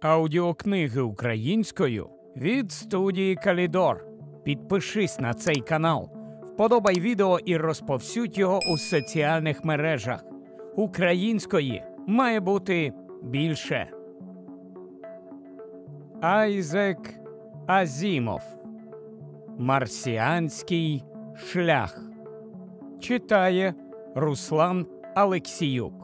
аудіокниги українською від студії Калідор. Підпишись на цей канал, вподобай відео і розповсюдь його у соціальних мережах. Української має бути більше. Айзек Азімов Марсіанський шлях читає Руслан Алексіюк.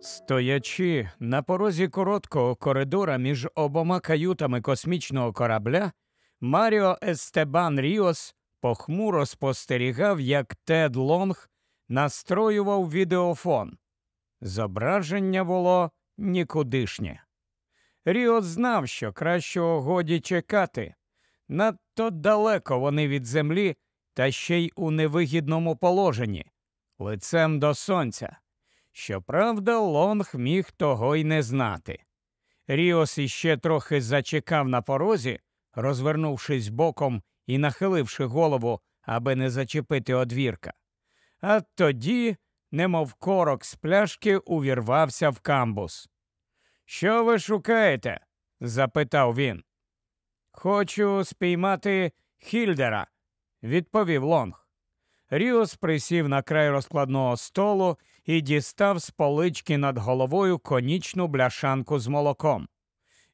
Стоячи на порозі короткого коридора між обома каютами космічного корабля, Маріо Естебан Ріос похмуро спостерігав, як Тед Лонг настроював відеофон. Зображення було нікудишнє. Ріос знав, що кращого годі чекати. Надто далеко вони від землі, та ще й у невигідному положенні, лицем до сонця. Щоправда, Лонг міг того й не знати. Ріос іще трохи зачекав на порозі, розвернувшись боком і нахиливши голову, аби не зачепити одвірка. А тоді, немов корок з пляшки, увірвався в камбус. Що ви шукаєте? запитав він. Хочу спіймати Хільдера, відповів Лонг. Ріос присів на край розкладного столу і дістав з полички над головою конічну бляшанку з молоком.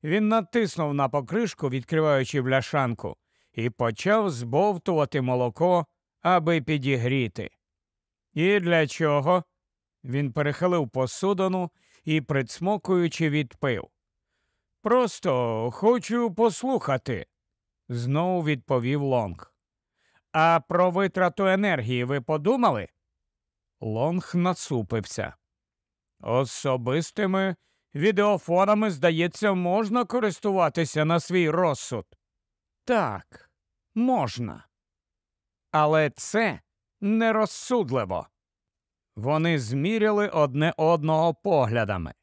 Він натиснув на покришку, відкриваючи бляшанку, і почав збовтувати молоко, аби підігріти. І для чого? Він перехилив посудину і, прицмокуючи, відпив. Просто хочу послухати, знову відповів Лонг. А про витрату енергії ви подумали? Лонг насупився. Особистими відеофонами, здається, можна користуватися на свій розсуд. Так, можна. Але це нерозсудливо. Вони зміряли одне одного поглядами.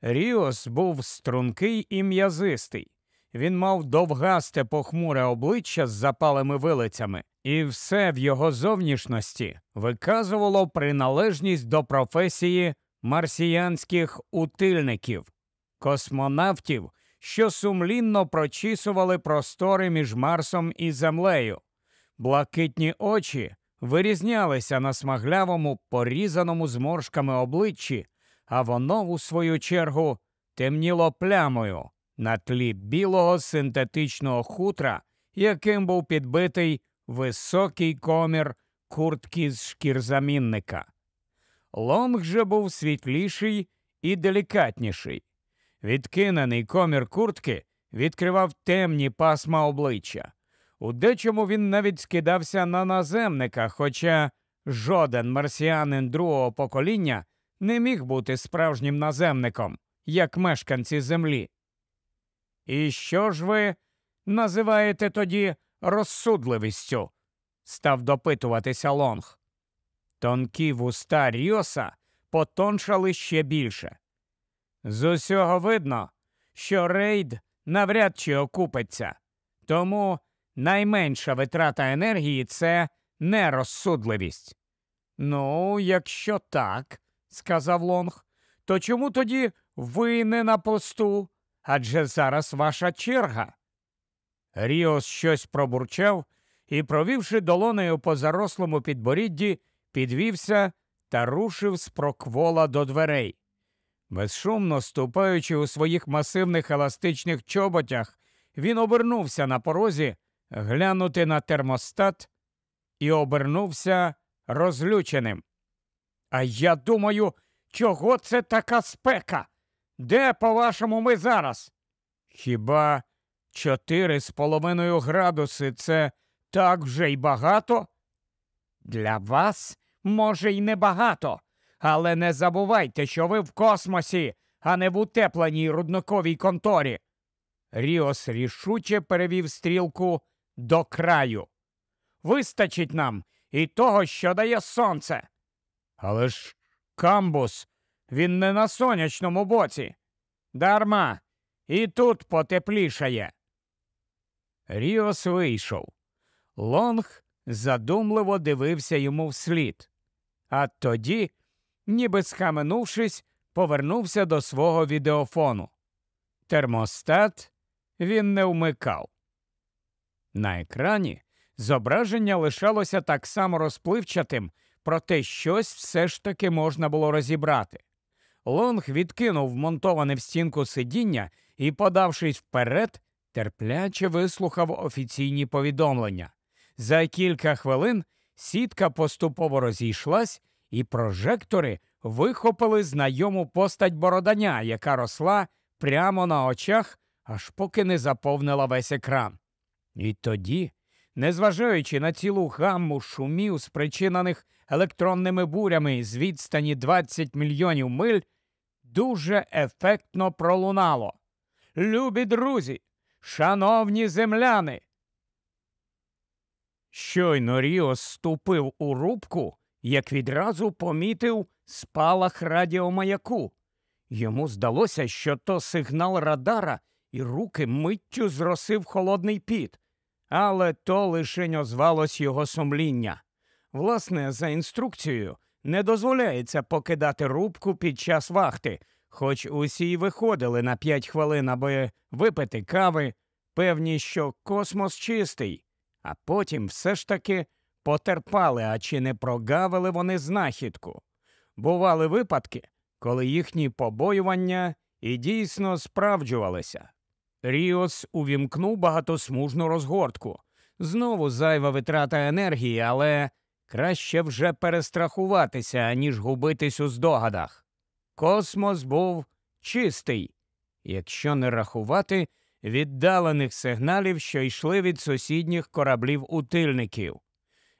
Ріос був стрункий і м'язистий. Він мав довгасте похмуре обличчя з запалими вилицями, і все в його зовнішності виказувало приналежність до професії марсіянських утильників, космонавтів, що сумлінно прочісували простори між Марсом і Землею. Блакитні очі вирізнялися на смаглявому, порізаному зморшками обличчі, а воно, у свою чергу, темніло плямою на тлі білого синтетичного хутра, яким був підбитий високий комір куртки з шкірзамінника. Лонг же був світліший і делікатніший. Відкинений комір куртки відкривав темні пасма обличчя. У дечому він навіть скидався на наземника, хоча жоден марсіанин другого покоління не міг бути справжнім наземником, як мешканці землі. І що ж ви називаєте тоді розсудливістю? став допитуватися Лонг. Тонкі вуста Ріоса потоншали ще більше. З усього видно, що рейд навряд чи окупиться, тому найменша витрата енергії це нерозсудливість. Ну, якщо так, сказав Лонг, то чому тоді ви не на посту? Адже зараз ваша черга. Ріос щось пробурчав і, провівши долонею по зарослому підборідді, підвівся та рушив з проквола до дверей. Безшумно ступаючи у своїх масивних еластичних чоботях, він обернувся на порозі глянути на термостат і обернувся розлюченим. А я думаю, чого це така спека? Де, по-вашому, ми зараз? Хіба чотири з половиною градуси це так вже й багато? Для вас, може, й небагато, але не забувайте, що ви в космосі, а не в утепленій рудноковій конторі. Ріос рішуче перевів стрілку до краю. Вистачить нам і того, що дає сонце. Але ж камбус, він не на сонячному боці. Дарма, і тут потеплішає. Ріос вийшов. Лонг задумливо дивився йому вслід, а тоді, ніби схаменувшись, повернувся до свого відеофону. Термостат він не вмикав. На екрані зображення лишалося так само розпливчатим, проте щось все ж таки можна було розібрати. Лонг відкинув вмонтоване в стінку сидіння і, подавшись вперед, терпляче вислухав офіційні повідомлення. За кілька хвилин сітка поступово розійшлась, і прожектори вихопили знайому постать бороданя, яка росла прямо на очах, аж поки не заповнила весь екран. І тоді, незважаючи на цілу гамму шумів, спричинених електронними бурями з відстані 20 мільйонів миль, дуже ефектно пролунало. Любі друзі, шановні земляни. Щойно Ріос ступив у рубку, як відразу помітив спалах радіомаяку. Йому здалося, що то сигнал радара, і руки миттю зросив холодний піт, але то лишень озвалось його сумління. Власне, за інструкцією не дозволяється покидати рубку під час вахти, хоч усі й виходили на п'ять хвилин, аби випити кави, певні, що космос чистий, а потім все ж таки потерпали, а чи не прогавили вони знахідку. Бували випадки, коли їхні побоювання і дійсно справджувалися. Ріос увімкнув багатосмужну розгортку. Знову зайва витрата енергії, але краще вже перестрахуватися, ніж губитись у здогадах. Космос був чистий, якщо не рахувати віддалених сигналів, що йшли від сусідніх кораблів утильників.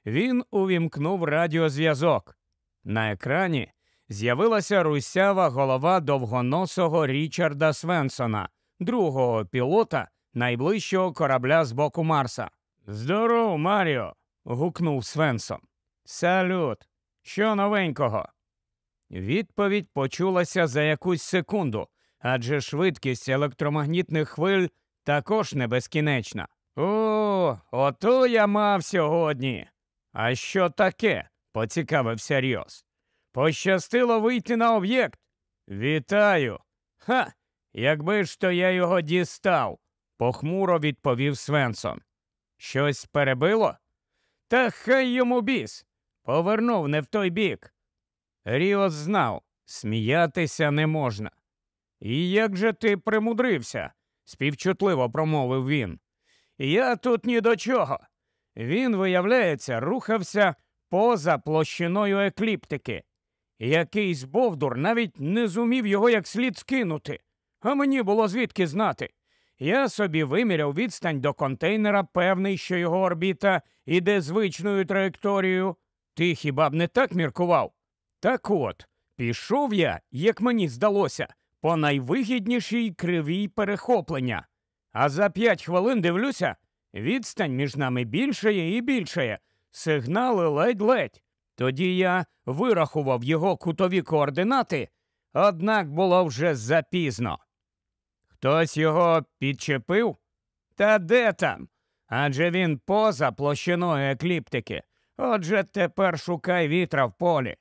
Він увімкнув радіозв'язок. На екрані з'явилася русява голова довгоносого Річарда Свенсона, другого пілота найближчого корабля з боку Марса. Здоров, Маріо. гукнув Свенсон. Салют. Що новенького? Відповідь почулася за якусь секунду, адже швидкість електромагнітних хвиль також не безкінечна. О, ото я мав сьогодні. А що таке? поцікавився Ріос. Пощастило вийти на об'єкт. Вітаю. Ха! Якби ж то я його дістав, похмуро відповів Свенсон. Щось перебило? Та хай йому біс. Повернув не в той бік. Ріос знав, сміятися не можна. І як же ти примудрився? співчутливо промовив він. Я тут ні до чого. Він, виявляється, рухався поза площиною екліптики. Якийсь Бовдур навіть не зумів його як слід скинути, а мені було звідки знати. Я собі виміряв відстань до контейнера, певний, що його орбіта іде звичною траєкторією. Ти хіба б не так міркував? Так от, пішов я, як мені здалося, по найвигіднішій кривій перехоплення. А за п'ять хвилин дивлюся, відстань між нами більшає і більшає, сигнали ледь-ледь. Тоді я вирахував його кутові координати, однак було вже запізно. Хтось його підчепив? Та де там? Адже він поза площиною екліптики. Отже, тепер шукай вітра в полі.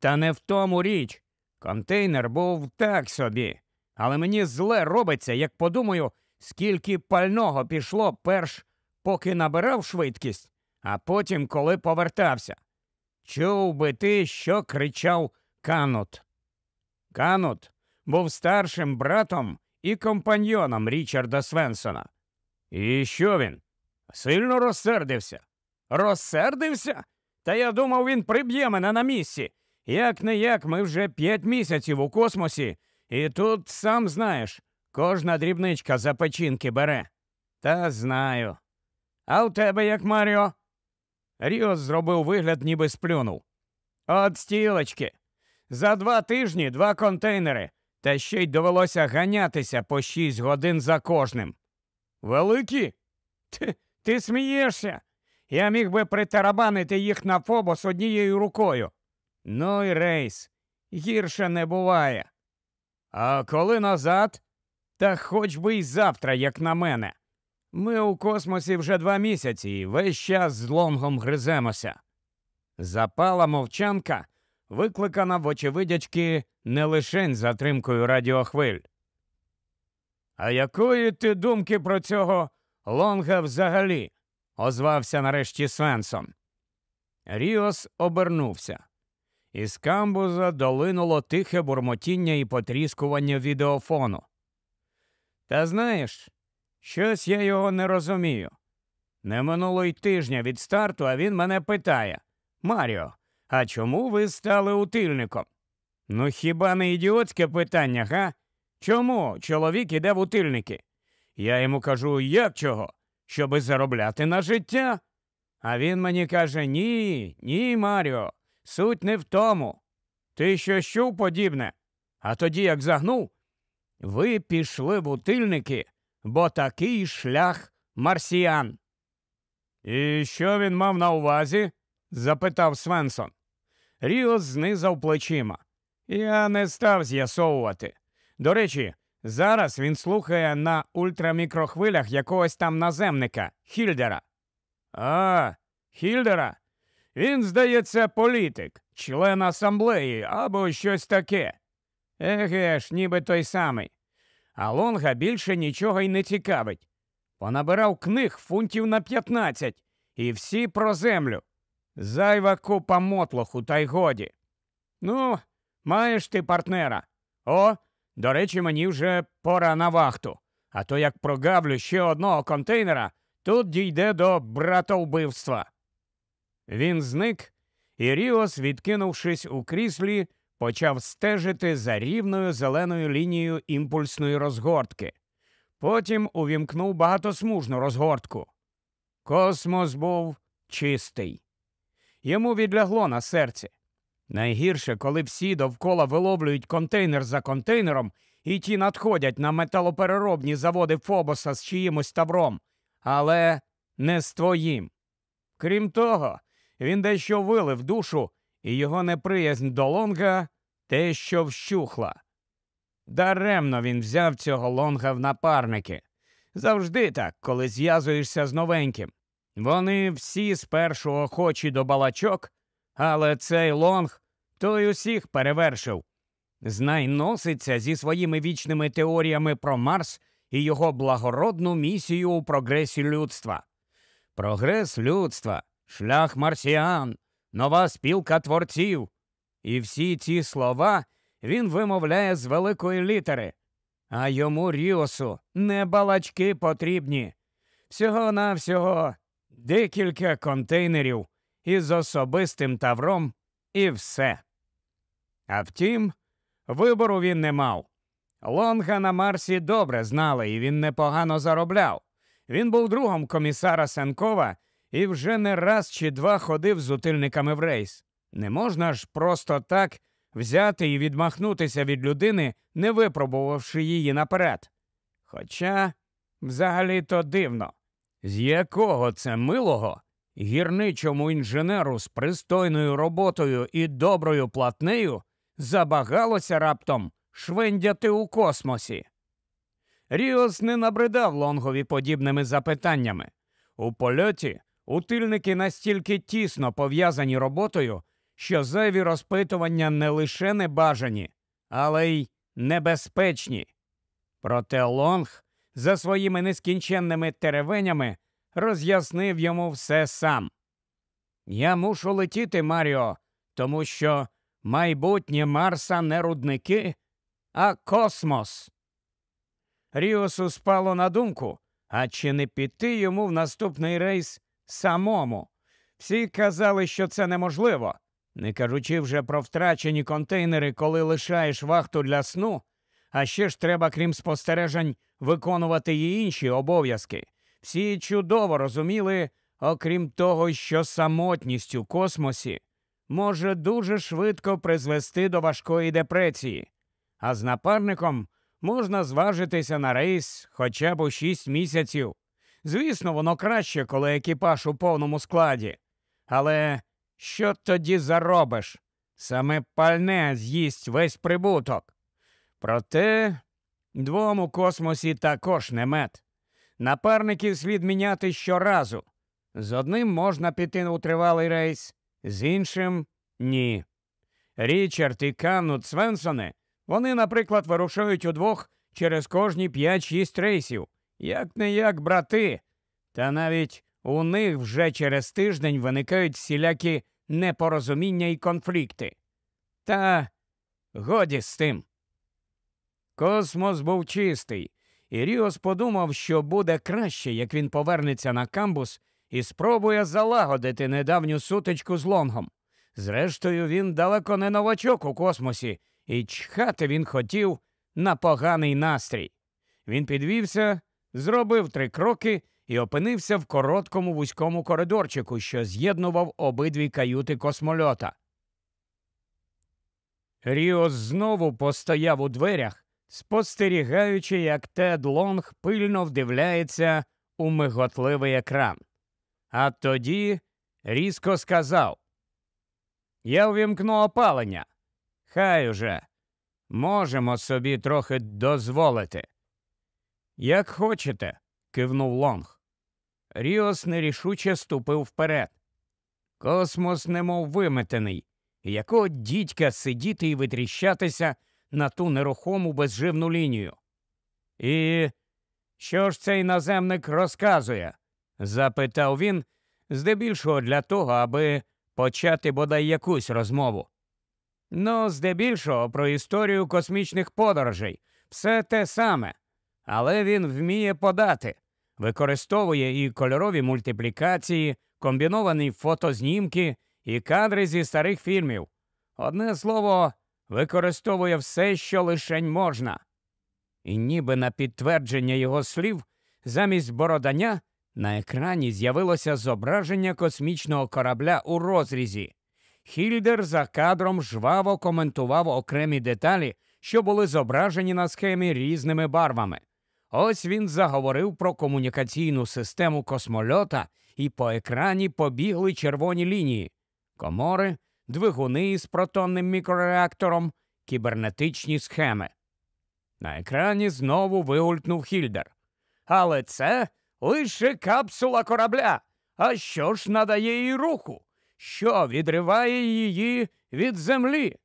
Та не в тому річ. Контейнер був так собі, але мені зле робиться, як подумаю, скільки пального пішло перш, поки набирав швидкість, а потім коли повертався. Чув би ти, що кричав Канут. Канут був старшим братом і компаньйоном Річарда Свенсона. І що він? Сильно розсердився. Розсердився? Та я думав, він приб'є мене на місці. Як не як, ми вже п'ять місяців у космосі, і тут, сам знаєш, кожна дрібничка за печінки бере. Та знаю. А у тебе як Маріо? Ріос зробив вигляд, ніби сплюнув. От стілочки. За два тижні два контейнери, та ще й довелося ганятися по шість годин за кожним. Великі? Ти, ти смієшся? Я міг би притарабанити їх на фобос однією рукою. Ну й рейс, гірше не буває. А коли назад? Та хоч би й завтра, як на мене. Ми у космосі вже два місяці і весь час з лонгом гриземося. Запала мовчанка, викликана вочевидячки не лише затримкою радіохвиль. А якої ти думки про цього лонга взагалі? озвався нарешті Свенсон. Ріос обернувся. Із камбуза долинуло тихе бурмотіння і потріскування відеофону. Та знаєш, щось я його не розумію. Не минуло й тижня від старту, а він мене питає Маріо, а чому ви стали утильником? Ну хіба не ідіотське питання, га? Чому чоловік іде в утильники? Я йому кажу, як чого? Щоби заробляти на життя. А він мені каже: Ні, ні, Маріо, суть не в тому. Ти що чув подібне? А тоді як загнув? Ви пішли в утильники, бо такий шлях марсіян. І що він мав на увазі? запитав Свенсон. Ріос знизав плечима. Я не став з'ясовувати. До речі, зараз він слухає на ультрамікрохвилях якогось там наземника Хільдера. А, Хільдера? Він, здається, політик, член асамблеї або щось таке. Еге ж, ніби той самий. А Лонга більше нічого й не цікавить. Понабирав книг фунтів на 15, і всі про землю. Зайва купа мотлоху, та й годі. Ну, маєш ти партнера. О, до речі, мені вже пора на вахту. А то як прогавлю ще одного контейнера, тут дійде до братовбивства. Він зник, і Ріос, відкинувшись у кріслі, почав стежити за рівною зеленою лінією імпульсної розгортки. Потім увімкнув багатосмужну розгортку. Космос був чистий. Йому відлягло на серці. Найгірше, коли всі довкола виловлюють контейнер за контейнером, і ті надходять на металопереробні заводи Фобоса з чиїмось тавром, але не з твоїм. Крім того, він дещо вилив душу, і його неприязнь до лонга те, що вщухла. Даремно він взяв цього лонга в напарники. Завжди так, коли зв'язуєшся з новеньким. Вони всі спершу охочі до балачок, але цей лонг той усіх перевершив. Знай носиться зі своїми вічними теоріями про Марс і його благородну місію у прогресі людства. Прогрес людства, шлях марсіан, нова спілка творців. І всі ці слова він вимовляє з великої літери. А йому Ріосу не балачки потрібні. Всього навсього декілька контейнерів із особистим тавром і все. А втім, вибору він не мав. Лонга на Марсі добре знали, і він непогано заробляв. Він був другом комісара Сенкова і вже не раз чи два ходив з утильниками в рейс. Не можна ж просто так взяти і відмахнутися від людини, не випробувавши її наперед. Хоча, взагалі то дивно, з якого це милого гірничому інженеру з пристойною роботою і доброю платнею забагалося раптом швендяти у космосі. Ріос не набридав лонгові подібними запитаннями. У польоті утильники настільки тісно пов'язані роботою, що зайві розпитування не лише не бажані, але й небезпечні. Проте Лонг за своїми нескінченними теревенями роз'яснив йому все сам. Я мушу летіти, Маріо, тому що майбутнє Марса не рудники, а космос. Ріосу спало на думку, а чи не піти йому в наступний рейс самому? Всі казали, що це неможливо, не кажучи вже про втрачені контейнери, коли лишаєш вахту для сну, а ще ж треба, крім спостережень, виконувати й інші обов'язки. Всі чудово розуміли, окрім того, що самотність у космосі може дуже швидко призвести до важкої депресії, а з напарником можна зважитися на рейс хоча б у шість місяців. Звісно, воно краще, коли екіпаж у повному складі. Але що тоді заробиш? Саме пальне з'їсть весь прибуток. Проте двом у космосі також не мед. Напарників слід міняти щоразу. З одним можна піти у тривалий рейс, з іншим ні. Річард і Канут Свенсони, вони, наприклад, вирушають удвох через кожні 5-6 рейсів, як не як брати. Та навіть у них вже через тиждень виникають всілякі непорозуміння і конфлікти. Та годі з тим. Космос був чистий, і Ріос подумав, що буде краще, як він повернеться на камбус і спробує залагодити недавню сутичку з лонгом. Зрештою, він далеко не новачок у космосі, і чхати він хотів на поганий настрій. Він підвівся, зробив три кроки і опинився в короткому вузькому коридорчику, що з'єднував обидві каюти космольота. Ріос знову постояв у дверях, спостерігаючи, як Тед Лонг пильно вдивляється у миготливий екран. А тоді різко сказав: Я ввімкну опалення. Хай уже можемо собі трохи дозволити. Як хочете, кивнув Лонг. Ріос нерішуче ступив вперед. Космос немов виметений, якого дідька сидіти і витріщатися на ту нерухому безживну лінію. І що ж цей наземник розказує? запитав він, здебільшого для того, аби почати бодай якусь розмову. Ну, здебільшого про історію космічних подорожей, все те саме, але він вміє подати, використовує і кольорові мультиплікації, комбіновані фотознімки і кадри зі старих фільмів. Одне слово, використовує все, що лишень можна. І ніби на підтвердження його слів, замість бородання на екрані з'явилося зображення космічного корабля у розрізі. Хільдер за кадром жваво коментував окремі деталі, що були зображені на схемі різними барвами. Ось він заговорив про комунікаційну систему космольота, і по екрані побігли червоні лінії, комори, двигуни з протонним мікрореактором, кібернетичні схеми. На екрані знову вигулькнув Хільдер. Але це лише капсула корабля. А що ж надає їй руху? Що відриває її від землі?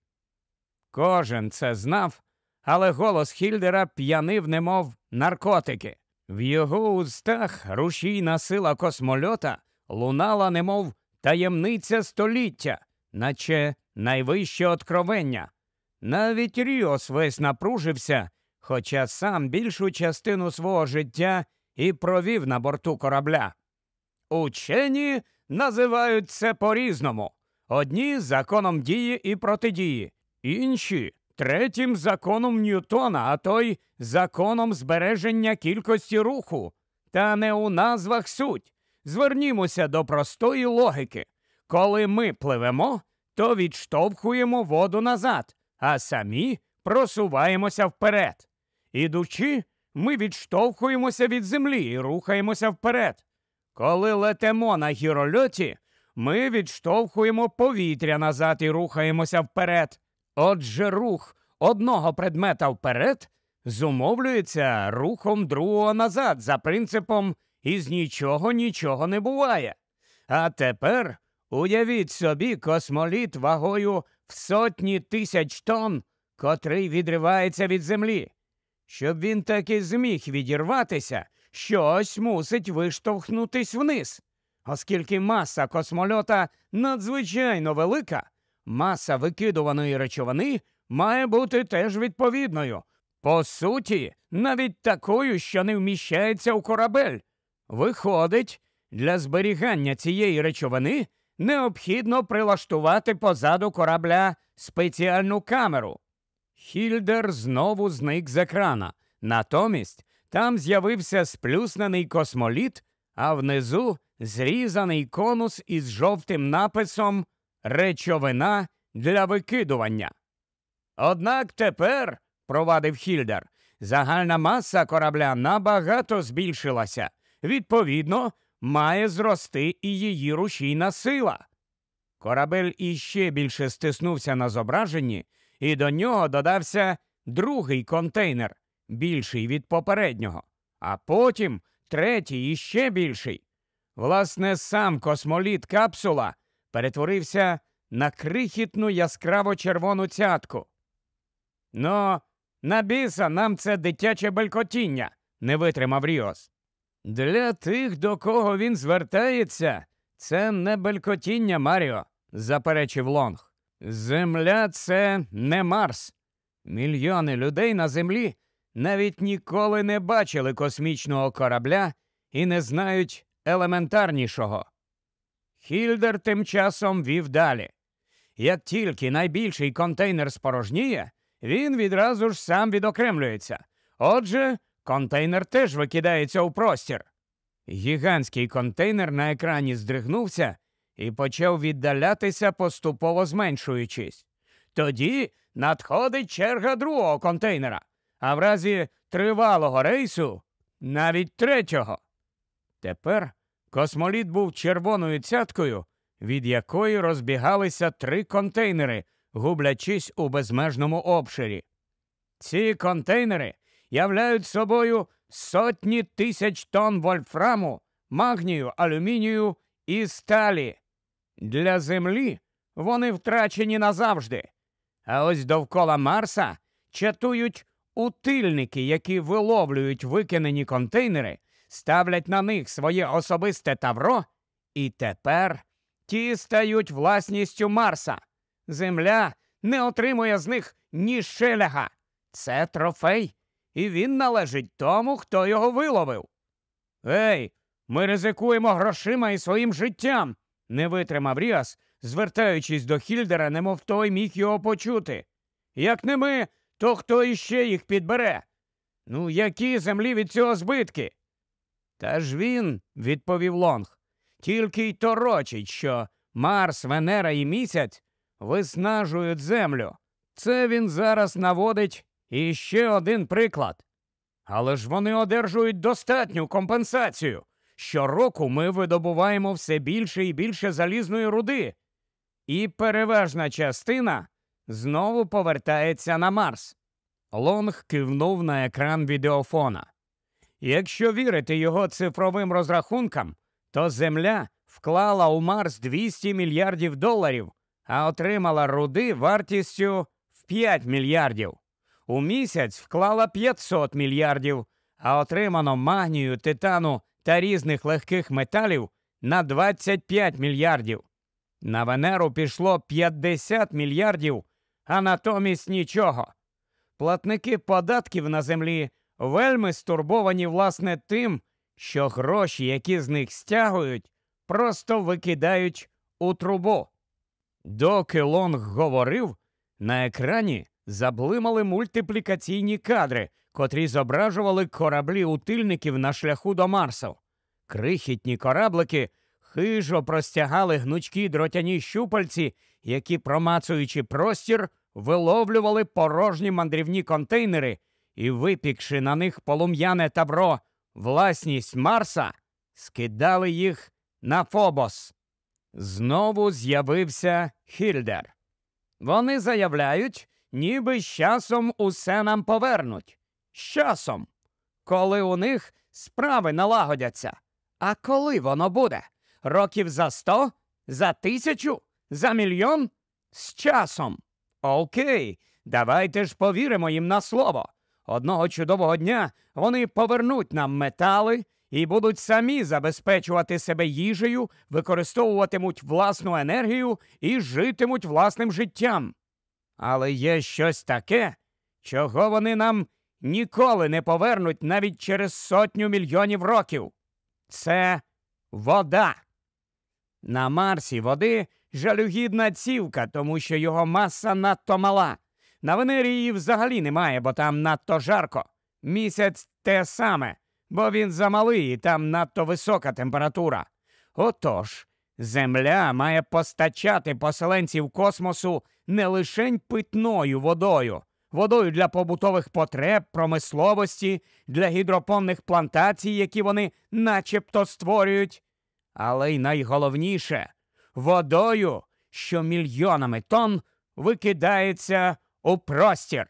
Кожен це знав, але голос Хільдера п'янив, немов наркотики. В його устах рушійна сила космольота лунала, немов таємниця століття, наче найвище откровення. Навіть Ріос весь напружився, хоча сам більшу частину свого життя і провів на борту корабля. Учені називають це по-різному. Одні законом дії і протидії, інші третім законом Ньютона, а той законом збереження кількості руху. Та не у назвах суть. Звернімося до простої логіки. Коли ми пливемо, то відштовхуємо воду назад, а самі просуваємося вперед. Ідучи, ми відштовхуємося від землі і рухаємося вперед. Коли летимо на гірольоті, ми відштовхуємо повітря назад і рухаємося вперед. Отже, рух одного предмета вперед зумовлюється рухом другого назад за принципом із нічого нічого не буває. А тепер уявіть собі космоліт вагою в сотні тисяч тонн, котрий відривається від землі. Щоб він таки зміг відірватися, щось мусить виштовхнутись вниз. Оскільки маса космольота надзвичайно велика, маса викидуваної речовини має бути теж відповідною. По суті, навіть такою, що не вміщається у корабель. Виходить, для зберігання цієї речовини необхідно прилаштувати позаду корабля спеціальну камеру. Хільдер знову зник з екрана. Натомість там з'явився сплюснений космоліт, а внизу зрізаний конус із жовтим написом Речовина для викидування. Однак тепер, провадив Хільдер, загальна маса корабля набагато збільшилася. Відповідно, має зрости і її рушійна сила. Корабель іще більше стиснувся на зображенні, і до нього додався другий контейнер, більший від попереднього, а потім третій іще більший. Власне, сам космоліт капсула перетворився на крихітну яскраво червону цятку. Ну, на біса нам це дитяче белькотіння, не витримав Ріос. Для тих, до кого він звертається, це не белькотіння, Маріо, заперечив Лонг. Земля це не Марс. Мільйони людей на землі навіть ніколи не бачили космічного корабля і не знають елементарнішого. Хільдер тим часом вів далі. Як тільки найбільший контейнер спорожніє, він відразу ж сам відокремлюється. Отже, контейнер теж викидається у простір. Гігантський контейнер на екрані здригнувся і почав віддалятися, поступово зменшуючись. Тоді надходить черга другого контейнера, а в разі тривалого рейсу навіть третього. Тепер космоліт був червоною цяткою, від якої розбігалися три контейнери, гублячись у безмежному обширі. Ці контейнери являють собою сотні тисяч тонн вольфраму, магнію, алюмінію і сталі. Для Землі вони втрачені назавжди. А ось довкола Марса чатують утильники, які виловлюють викинені контейнери, ставлять на них своє особисте тавро, і тепер ті стають власністю Марса. Земля не отримує з них ні шеляга. Це трофей, і він належить тому, хто його виловив. Ей, ми ризикуємо грошима і своїм життям, не витримав Ріас, звертаючись до Хільдера, немов той міг його почути. Як не ми, то хто іще їх підбере? Ну, які землі від цього збитки? Та ж він, відповів Лонг, тільки й торочить, що Марс, Венера і місяць виснажують землю. Це він зараз наводить іще один приклад. Але ж вони одержують достатню компенсацію. Щороку ми видобуваємо все більше і більше залізної руди, і переважна частина знову повертається на Марс. Лонг кивнув на екран відеофона. Якщо вірити його цифровим розрахункам, то Земля вклала у Марс 200 мільярдів доларів, а отримала руди вартістю в 5 мільярдів. У місяць вклала 500 мільярдів, а отримано магнію, титану та різних легких металів на 25 мільярдів. На Венеру пішло 50 мільярдів, а натомість нічого. Платники податків на землі вельми стурбовані власне тим, що гроші, які з них стягують, просто викидають у трубу. Доки Лонг говорив, на екрані заблимали мультиплікаційні кадри, котрі зображували кораблі утильників на шляху до Марсу. Крихітні кораблики хижо простягали гнучкі дротяні щупальці, які, промацуючи простір, виловлювали порожні мандрівні контейнери і, випікши на них полум'яне табро власність Марса, скидали їх на Фобос. Знову з'явився Хільдер. Вони заявляють, ніби з часом усе нам повернуть. З часом, коли у них справи налагодяться. А коли воно буде? Років за сто? За тисячу? За мільйон? З часом. Окей, давайте ж повіримо їм на слово. Одного чудового дня вони повернуть нам метали і будуть самі забезпечувати себе їжею, використовуватимуть власну енергію і житимуть власним життям. Але є щось таке, чого вони нам ніколи не повернуть навіть через сотню мільйонів років. Це вода. На Марсі води жалюгідна цівка, тому що його маса надто мала. На Венері її взагалі немає, бо там надто жарко. Місяць те саме, бо він замалий і там надто висока температура. Отож, Земля має постачати поселенців космосу не лише питною водою, водою для побутових потреб, промисловості, для гідропонних плантацій, які вони начебто створюють, але й найголовніше водою, що мільйонами тонн викидається у простір.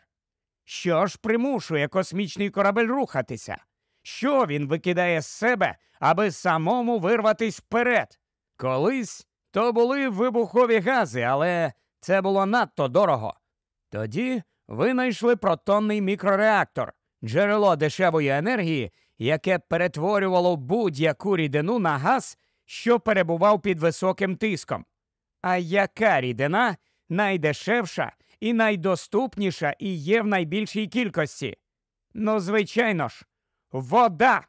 Що ж примушує космічний корабель рухатися? Що він викидає з себе, аби самому вирватись вперед? Колись то були вибухові гази, але це було надто дорого. Тоді винайшли протонний мікрореактор, джерело дешевої енергії, яке перетворювало будь-яку рідину на газ, що перебував під високим тиском. А яка рідина найдешевша і найдоступніша і є в найбільшій кількості? Ну, звичайно ж, вода.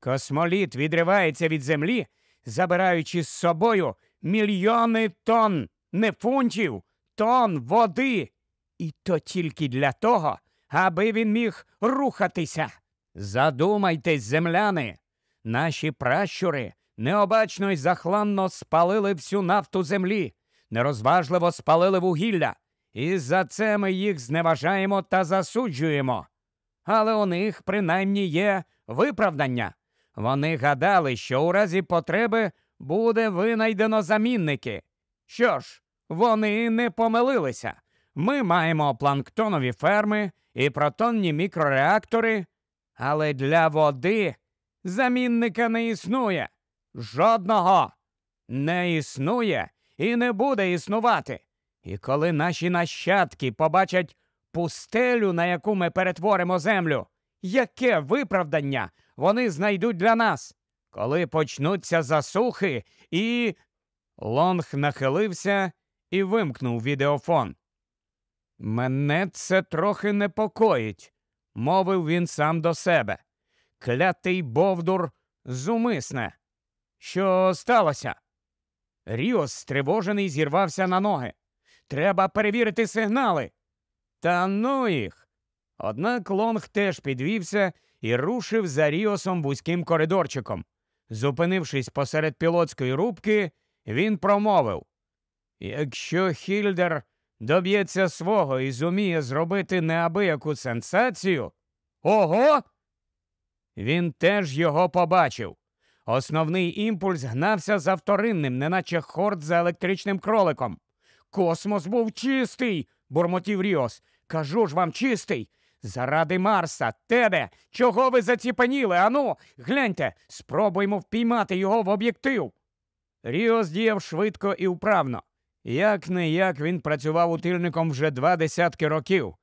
Космоліт відривається від землі, забираючи з собою мільйони тонн, не фунтів, тонн води. І то тільки для того, аби він міг рухатися. Задумайтесь, земляни, наші пращури необачно й захланно спалили всю нафту землі, нерозважливо спалили вугілля, і за це ми їх зневажаємо та засуджуємо. Але у них принаймні є виправдання. Вони гадали, що у разі потреби буде винайдено замінники. Що ж, вони не помилилися. Ми маємо планктонові ферми і протонні мікрореактори, але для води замінника не існує. Жодного не існує і не буде існувати. І коли наші нащадки побачать пустелю, на яку ми перетворимо землю, яке виправдання вони знайдуть для нас, коли почнуться засухи і. Лонг нахилився і вимкнув відеофон. Мене це трохи непокоїть, мовив він сам до себе. Клятий Бовдур зумисне. Що сталося? Ріос, стривожений, зірвався на ноги. Треба перевірити сигнали. Та ну їх. Однак Лонг теж підвівся і рушив за Ріосом вузьким коридорчиком. Зупинившись посеред пілотської рубки, він промовив Якщо Хільдер доб'ється свого і зуміє зробити неабияку сенсацію. Ого! Він теж його побачив. Основний імпульс гнався за вторинним, неначе хорд за електричним кроликом. Космос був чистий, бурмотів Ріос. Кажу ж вам чистий. Заради Марса, Теде, чого ви заціпаніли? Ану, гляньте, спробуймо впіймати його в об'єктив. Ріос діяв швидко і вправно. Як не як він працював утильником вже два десятки років.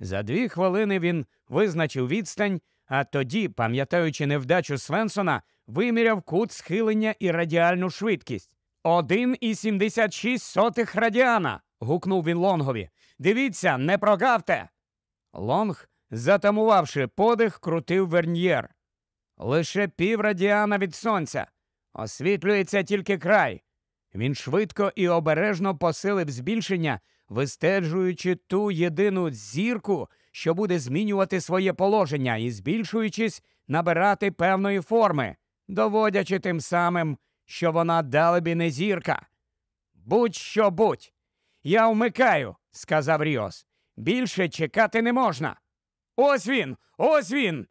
За дві хвилини він визначив відстань, а тоді, пам'ятаючи невдачу Свенсона, виміряв кут схилення і радіальну швидкість. Один і сімдесят шість сотих радіана. гукнув він Лонгові. Дивіться, не прогавте. Лонг, затамувавши подих, крутив верньєр. Лише пів радіана від сонця. Освітлюється тільки край. Він швидко і обережно посилив збільшення, вистежуючи ту єдину зірку, що буде змінювати своє положення і, збільшуючись, набирати певної форми, доводячи тим самим, що вона далебі не зірка. Будь що будь. Я вмикаю, сказав Ріос. Більше чекати не можна. Ось він, ось він.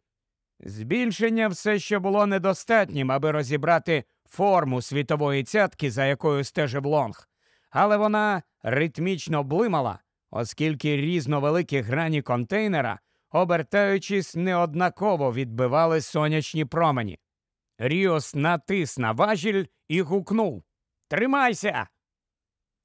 Збільшення все ще було недостатнім, аби розібрати форму світлової цятки, за якою стежив лонг, але вона ритмічно блимала, оскільки різновеликі грані контейнера, обертаючись, неоднаково відбивали сонячні промені. Ріос натис на важіль і гукнув Тримайся!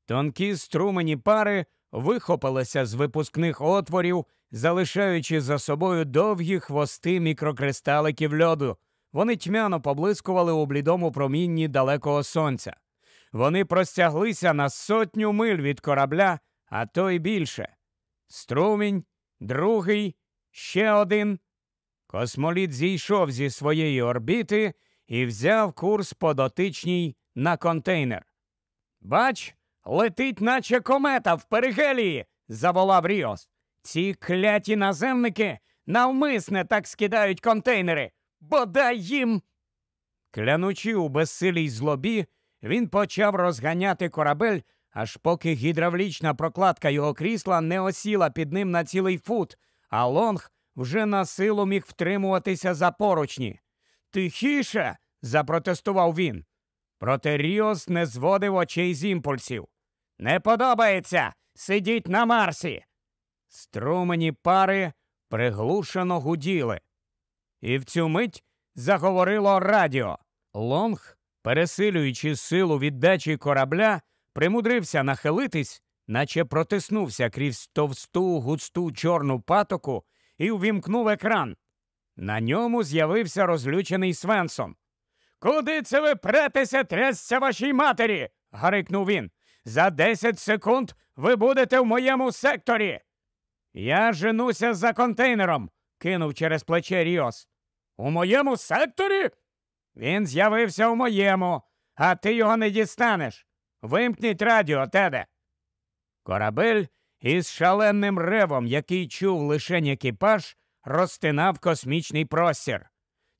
Тонкі струмені пари вихопилися з випускних отворів, залишаючи за собою довгі хвости мікрокристаликів льоду. Вони тьмяно поблискували у блідому промінні далекого сонця. Вони простяглися на сотню миль від корабля, а то й більше. Струмінь, другий, ще один. Космоліт зійшов зі своєї орбіти і взяв курс по дотичній на контейнер. Бач, летить, наче комета в перигелії, заволав Ріос. Ці кляті наземники навмисне так скидають контейнери. Бодай їм. Клянучи у безсилій злобі, він почав розганяти корабель, аж поки гідравлічна прокладка його крісла не осіла під ним на цілий фут, а лонг вже на силу міг втримуватися за поручні. Тихіше. запротестував він. Проте Ріос не зводив очей з імпульсів. Не подобається. Сидіть на Марсі. Струмені пари приглушено гуділи. І в цю мить заговорило радіо. Лонг пересилюючи силу віддачі корабля, примудрився нахилитись, наче протиснувся крізь товсту густу чорну патоку і увімкнув екран. На ньому з'явився розлючений Свенсон. Куди це ви претеся трясся вашій матері? гарикнув він. За десять секунд ви будете в моєму секторі. Я женуся за контейнером, кинув через плече Ріос. У моєму секторі? Він з'явився у моєму, а ти його не дістанеш. Вимкніть радіо, теде. Корабель із шаленим ревом, який чув лишень екіпаж, розтинав космічний простір.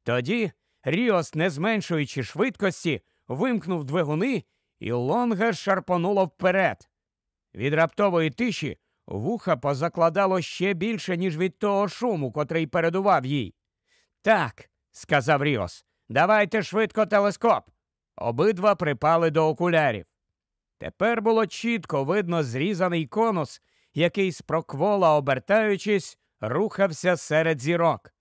Тоді Ріос, не зменшуючи швидкості, вимкнув двигуни, і лонга шарпонуло вперед. Від раптової тиші вуха позакладало ще більше, ніж від того шуму, котрий передував їй. Так, сказав Ріос, давайте швидко телескоп. Обидва припали до окулярів. Тепер було чітко видно зрізаний конус, який з проквола, обертаючись, рухався серед зірок.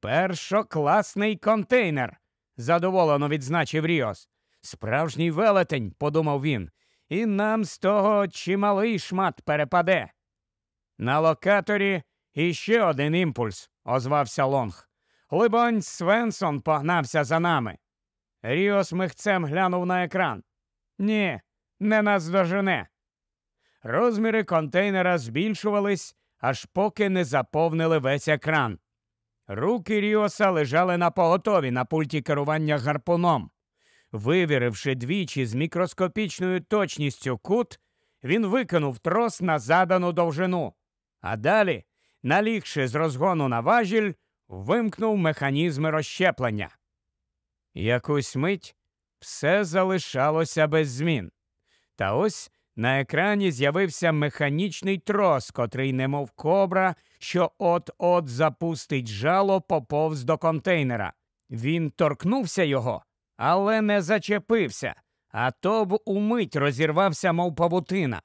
Першокласний контейнер, задоволено відзначив Ріос. Справжній велетень, подумав він, і нам з того чималий шмат перепаде. На локаторі іще один імпульс, озвався Лонг. Либонь, Свенсон погнався за нами. Ріос михцем глянув на екран. Ні, не нас дожене. Розміри контейнера збільшувались, аж поки не заповнили весь екран. Руки Ріоса лежали на поготові на пульті керування гарпуном. Вивіривши двічі з мікроскопічною точністю кут, він викинув трос на задану довжину, а далі, налігши з розгону на важіль, вимкнув механізми розщеплення. Якусь мить все залишалося без змін. Та ось на екрані з'явився механічний трос, котрий, немов кобра, що от-от запустить жало, поповз до контейнера. Він торкнувся його, але не зачепився, а то б умить розірвався, мов павутина.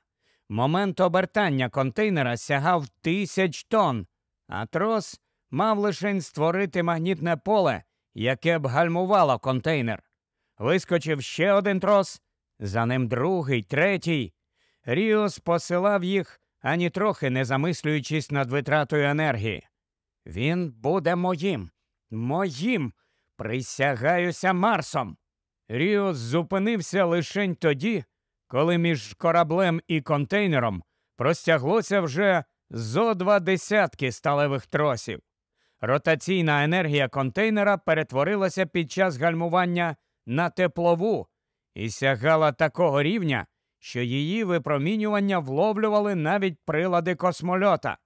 Момент обертання контейнера сягав тисяч тонн, а трос мав лише створити магнітне поле, яке б гальмувало контейнер. Вискочив ще один трос, за ним другий, третій. Ріос посилав їх, ані трохи не замислюючись над витратою енергії. Він буде моїм, моїм. Присягаюся Марсом. Ріос зупинився лишень тоді, коли між кораблем і контейнером простяглося вже зо два десятки сталевих тросів. Ротаційна енергія контейнера перетворилася під час гальмування на теплову і сягала такого рівня, що її випромінювання вловлювали навіть прилади космольота.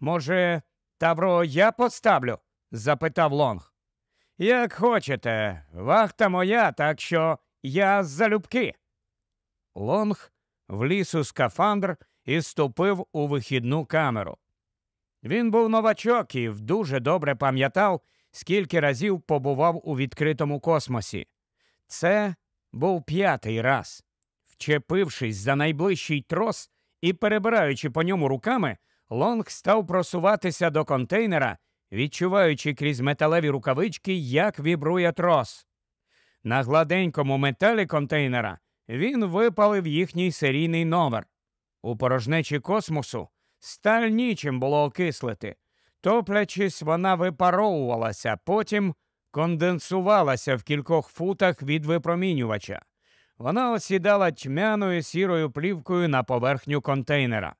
Може, Тавро я поставлю? запитав Лонг. Як хочете, вахта моя, так що я залюбки. Лонг вліз у скафандр і ступив у вихідну камеру. Він був новачок і дуже добре пам'ятав, скільки разів побував у відкритому космосі. Це був п'ятий раз. Вчепившись за найближчий трос і перебираючи по ньому руками, Лонг став просуватися до контейнера, відчуваючи крізь металеві рукавички, як вібрує трос. На гладенькому металі контейнера він випалив їхній серійний номер. У порожнечі космосу сталь нічим було окислити. Топлячись, вона випаровувалася, потім конденсувалася в кількох футах від випромінювача. Вона осідала тьмяною сірою плівкою на поверхню контейнера.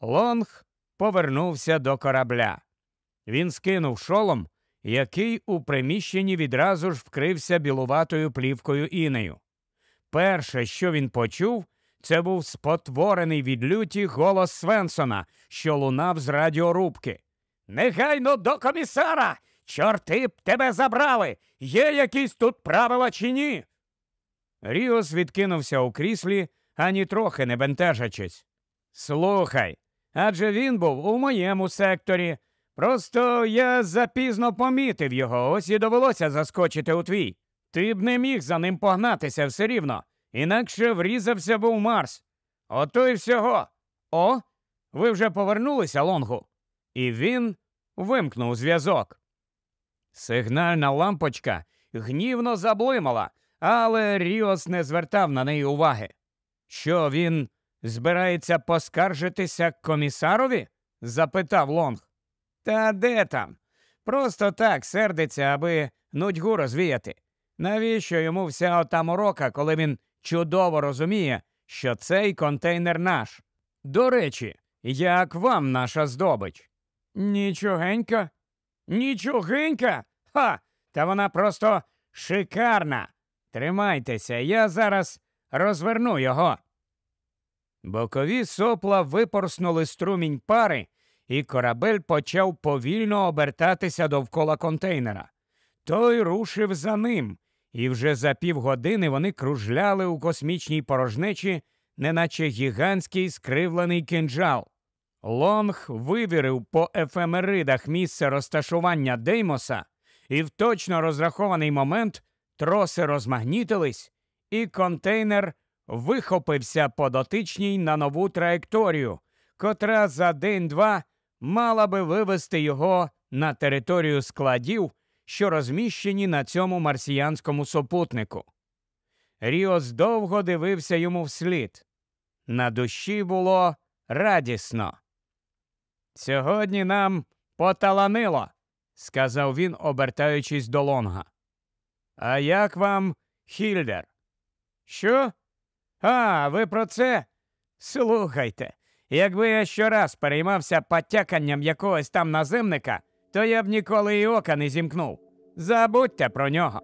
Лонг повернувся до корабля. Він скинув шолом, який у приміщенні відразу ж вкрився білуватою плівкою інею. Перше, що він почув, це був спотворений від люті голос Свенсона, що лунав з радіорубки. Негайно до комісара! Чорти б тебе забрали! Є якісь тут правила чи ні? Ріос відкинувся у кріслі, ані трохи не бентежачись. Слухай, адже він був у моєму секторі. Просто я запізно помітив його, ось і довелося заскочити у твій. Ти б не міг за ним погнатися все рівно, інакше врізався б у Марс. Ото й всього. О, ви вже повернулися, Лонгу. І він вимкнув зв'язок. Сигнальна лампочка гнівно заблимала, але Ріос не звертав на неї уваги. Що він збирається поскаржитися комісарові? запитав Лонг. Та де там? Просто так сердиться, аби нудьгу розвіяти. Навіщо йому вся ота морока, коли він чудово розуміє, що цей контейнер наш? До речі, як вам наша здобич? Нічогенька? Нічогенька? Ха! Та вона просто шикарна. Тримайтеся, я зараз розверну його. Бокові сопла випорснули струмінь пари, і корабель почав повільно обертатися довкола контейнера. Той рушив за ним, і вже за півгодини вони кружляли у космічній порожнечі, неначе гігантський скривлений кинджал. Лонг вивірив по ефемеридах місце розташування Деймоса, і в точно розрахований момент троси розмагнітились, і контейнер вихопився по дотичній на нову траєкторію, котра за день-два мала би вивести його на територію складів, що розміщені на цьому марсіянському супутнику. Ріос довго дивився йому вслід. На душі було радісно. Сьогодні нам поталанило, сказав він, обертаючись до лонга. А як вам, Хільдер? Що? А, ви про це? Слухайте, якби я щораз переймався потяканням якогось там наземника, то я б ніколи і ока не зімкнув. Забудьте про нього.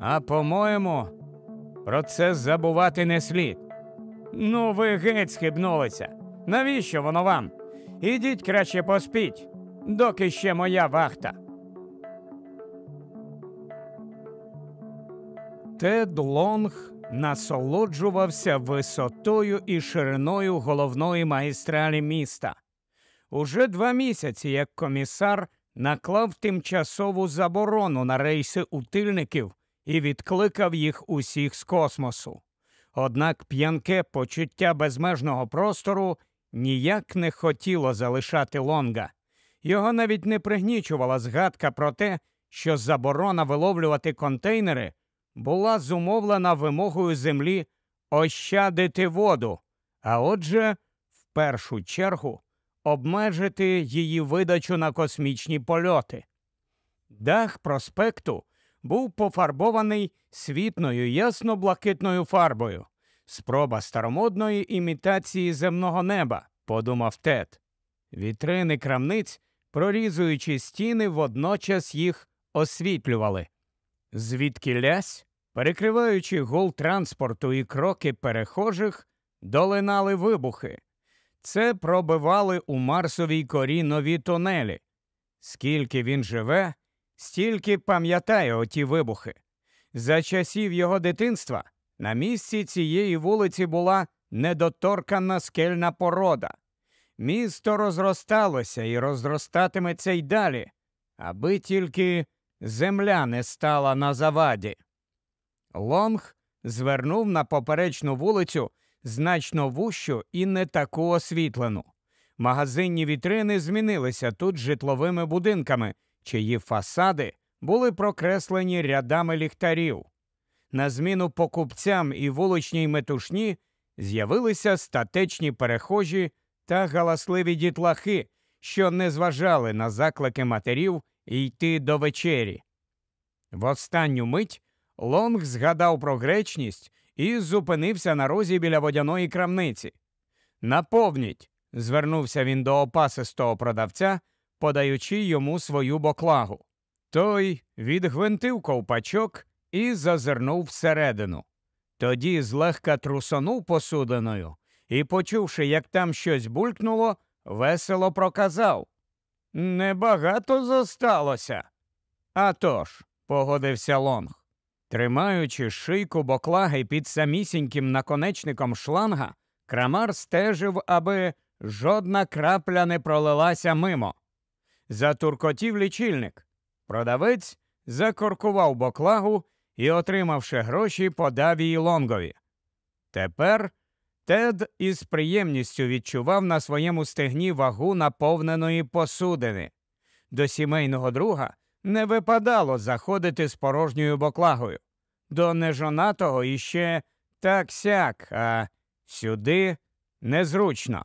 А по-моєму, про це забувати не слід. Ну, ви геть схибнулися. Навіщо воно вам? Ідіть краще поспіть, доки ще моя вахта. Тед Лонг насолоджувався висотою і шириною головної магістралі міста. Уже два місяці як комісар наклав тимчасову заборону на рейси утильників і відкликав їх усіх з космосу. Однак п'янке почуття безмежного простору ніяк не хотіло залишати Лонга. Його навіть не пригнічувала згадка про те, що заборона виловлювати контейнери була зумовлена вимогою землі ощадити воду, а отже, в першу чергу, обмежити її видачу на космічні польоти. Дах проспекту був пофарбований світною ясно-блакитною фарбою, спроба старомодної імітації земного неба, подумав Тед. Вітрини крамниць, прорізуючи стіни, водночас їх освітлювали. Звідки лясь, перекриваючи гол транспорту і кроки перехожих, долинали вибухи. Це пробивали у Марсовій корі нові тунелі. Скільки він живе, стільки пам'ятає оті вибухи. За часів його дитинства на місці цієї вулиці була недоторкана скельна порода. Місто розросталося і розростатиметься й далі, аби тільки земля не стала на заваді. Лонг звернув на поперечну вулицю значно вущу і не таку освітлену. Магазинні вітрини змінилися тут житловими будинками, чиї фасади були прокреслені рядами ліхтарів. На зміну покупцям і вуличній метушні з'явилися статечні перехожі та галасливі дітлахи, що не зважали на заклики матерів йти до вечері. В останню мить Лонг згадав про гречність і зупинився на розі біля водяної крамниці. Наповніть, звернувся він до опасистого продавця, подаючи йому свою боклагу. Той відгвинтив ковпачок і зазирнув всередину. Тоді злегка трусонув посудиною і, почувши, як там щось булькнуло, весело проказав Небагато зосталося. «А тож», – погодився Лонг. Тримаючи шийку боклаги під самісіньким наконечником шланга, крамар стежив, аби жодна крапля не пролилася мимо. Затуркотів лічильник. Продавець закоркував боклагу і, отримавши гроші, подав її лонгові. Тепер Тед із приємністю відчував на своєму стегні вагу наповненої посудини. До сімейного друга не випадало заходити з порожньою боклагою. до нежонатого іще так сяк, а сюди незручно.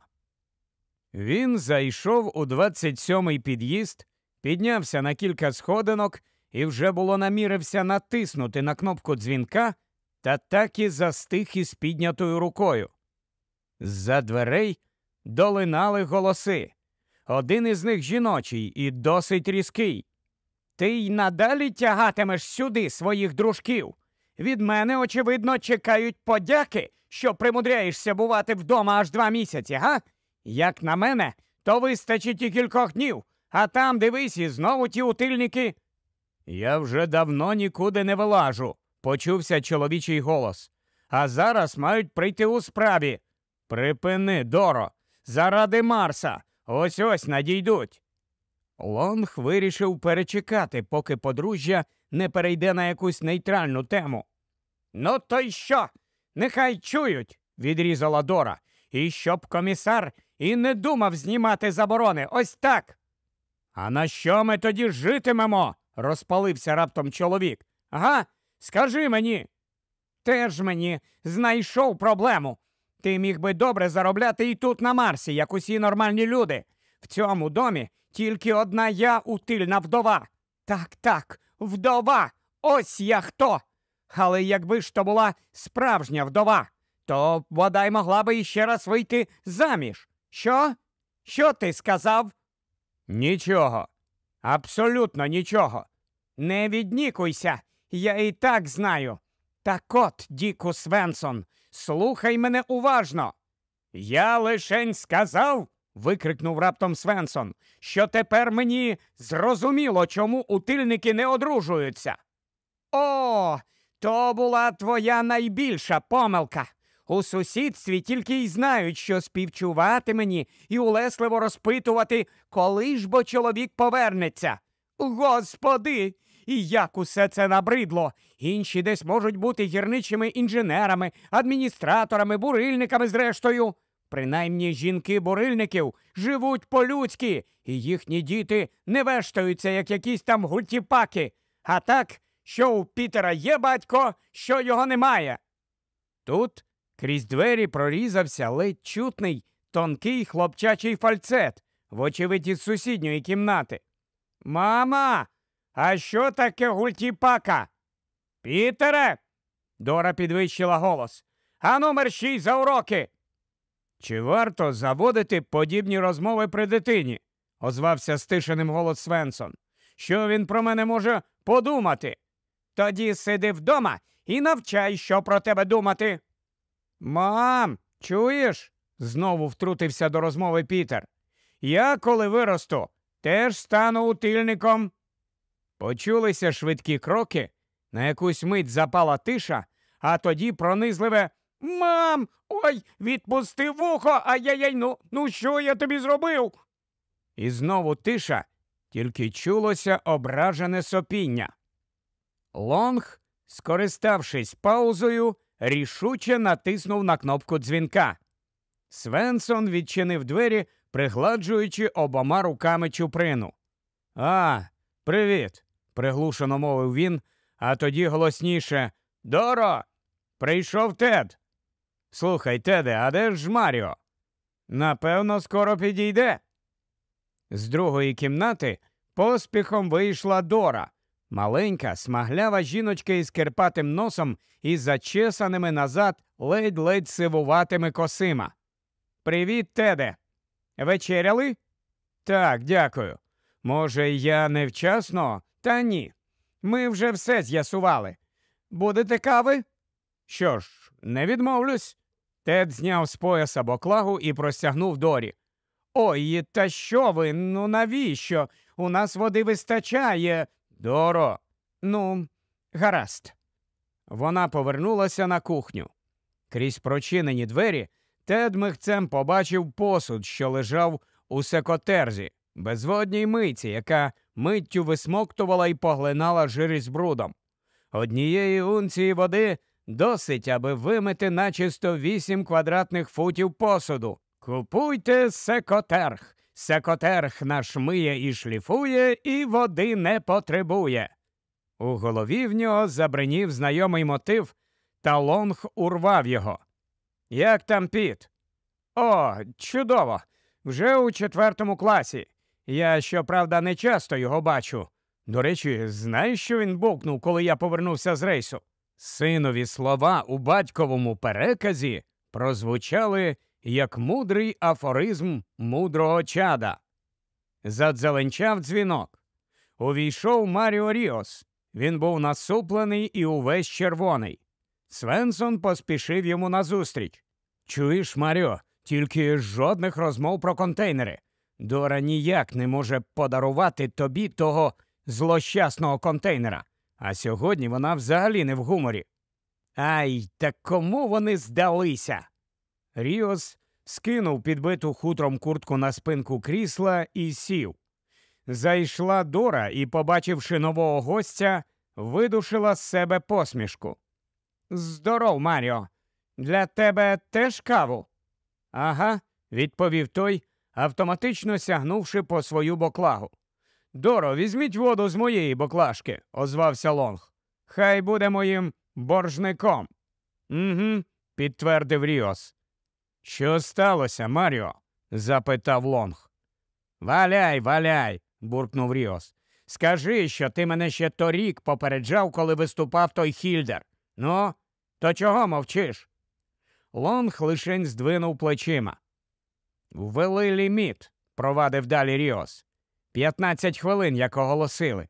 Він зайшов у 27-й під'їзд, піднявся на кілька сходинок і вже було намірився натиснути на кнопку дзвінка, та так і застиг із піднятою рукою. З-за дверей долинали голоси. Один із них жіночий і досить різкий. Ти й надалі тягатимеш сюди своїх дружків. Від мене, очевидно, чекають подяки, що примудряєшся бувати вдома аж два місяці, га? Як на мене, то вистачить і кількох днів, а там дивись і знову ті утильники. Я вже давно нікуди не вилажу, почувся чоловічий голос. А зараз мають прийти у справі. Припини, Доро, заради Марса. Ось ось надійдуть. Лонг вирішив перечекати, поки подружжя не перейде на якусь нейтральну тему. Ну, то й що? Нехай чують, відрізала Дора, і щоб комісар і не думав знімати заборони. Ось так. А на що ми тоді житимемо? Розпалився раптом чоловік. Ага, скажи мені. Теж мені знайшов проблему. Ти міг би добре заробляти і тут на Марсі, як усі нормальні люди. В цьому домі тільки одна я утильна вдова. Так, так, вдова. Ось я хто. Але якби ж то була справжня вдова, то бодай могла би іще раз вийти заміж. Що? Що ти сказав? Нічого. Абсолютно нічого. Не віднікуйся, я і так знаю. Так от, Діку Свенсон, слухай мене уважно. Я лишень сказав, викрикнув раптом Свенсон, що тепер мені зрозуміло, чому утильники не одружуються. О, то була твоя найбільша помилка. У сусідстві тільки й знають, що співчувати мені і улесливо розпитувати, коли ж бо чоловік повернеться. Господи, і як усе це набридло. Інші десь можуть бути гірничими інженерами, адміністраторами, бурильниками, зрештою. Принаймні жінки бурильників живуть по-людськи, і їхні діти не вештаються, як якісь там гультіпаки. А так, що у Пітера є батько, що його немає. Тут крізь двері прорізався ледь чутний тонкий хлопчачий фальцет, вочевидь із сусідньої кімнати. Мама, а що таке гультіпака? Пітере. Дора підвищила голос. А номер шість за уроки. Чи варто заводити подібні розмови при дитині? озвався стишеним голос Свенсон. Що він про мене може подумати? Тоді сиди вдома і навчай, що про тебе думати. Мам, чуєш? знову втрутився до розмови Пітер. Я, коли виросту, теж стану утильником. Почулися швидкі кроки, на якусь мить запала тиша, а тоді пронизливе Мам, ой, відпусти вухо, ай-яй-яй, ну, ну що я тобі зробив? І знову тиша, тільки чулося ображене сопіння. Лонг, скориставшись паузою, рішуче натиснув на кнопку дзвінка. Свенсон відчинив двері, пригладжуючи обома руками чуприну. А, привіт, приглушено мовив він, а тоді голосніше Доро, прийшов Тед. Слухай, Теде, а де ж Маріо? Напевно, скоро підійде. З другої кімнати поспіхом вийшла Дора, маленька, смаглява жіночка із керпатим носом і зачесаними назад ледь-ледь сивуватими косима. Привіт, Теде. Вечеряли? Так, дякую. Може, я невчасно? Та ні. Ми вже все з'ясували. Будете кави? Що ж, не відмовлюсь. Тед зняв з пояса боклагу і простягнув дорі. Ой, та що ви? Ну навіщо? У нас води вистачає. Доро. Ну, гаразд. Вона повернулася на кухню. Крізь прочинені двері Тед михцем побачив посуд, що лежав у секотерзі, безводній миці, яка миттю висмоктувала і поглинала жир із брудом. Однієї унції води досить, аби вимити начисто вісім квадратних футів посуду. Купуйте секотерх. Секотерх наш миє і шліфує, і води не потребує. У голові в нього забринів знайомий мотив, та лонг урвав його. Як там піт? О, чудово! Вже у четвертому класі. Я, щоправда, не часто його бачу. До речі, знаєш, що він бовкнув, коли я повернувся з рейсу? Синові слова у батьковому переказі прозвучали як мудрий афоризм мудрого чада. Задзеленчав дзвінок. Увійшов Маріо Ріос. Він був насуплений і увесь червоний. Свенсон поспішив йому назустріч. Чуєш, Маріо, тільки жодних розмов про контейнери. Дора ніяк не може подарувати тобі того злощасного контейнера, а сьогодні вона взагалі не в гуморі. Ай, так кому вони здалися? Ріос скинув підбиту хутром куртку на спинку крісла і сів. Зайшла Дора і, побачивши нового гостя, видушила з себе посмішку. Здоров, Маріо. Для тебе теж каву? Ага, відповів той, автоматично сягнувши по свою боклагу. Доро, візьміть воду з моєї боклажки, озвався Лонг. Хай буде моїм боржником. Угу, підтвердив Ріос. Що сталося, Маріо? запитав Лонг. Валяй, валяй, буркнув Ріос. Скажи, що ти мене ще торік попереджав, коли виступав той Хільдер. Ну, то чого мовчиш? Лонг лишень здвинув плечима. Ввели ліміт, провадив далі Ріос. П'ятнадцять хвилин, як оголосили.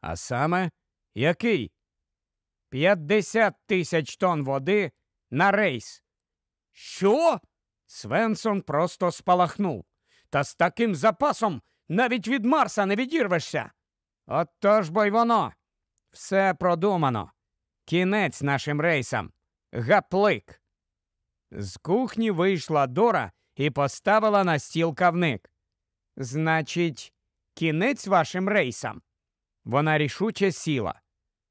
А саме який? П'ятдесят тисяч тонн води на рейс. Що? Свенсон просто спалахнув. Та з таким запасом навіть від Марса не відірвешся. От ж бо й воно. Все продумано. Кінець нашим рейсам. Гаплик. З кухні вийшла Дора і поставила на стіл кавник. Значить, кінець вашим рейсам. Вона рішуче сіла.